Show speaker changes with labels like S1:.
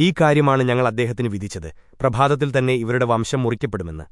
S1: ഈ കാര്യമാണ് ഞങ്ങൾ അദ്ദേഹത്തിന് വിധിച്ചത്. പ്രഭാതത്തിൽ തന്നെ ഇവരുടെ വംശം മുറിക്കപ്പെടുമെന്ന്.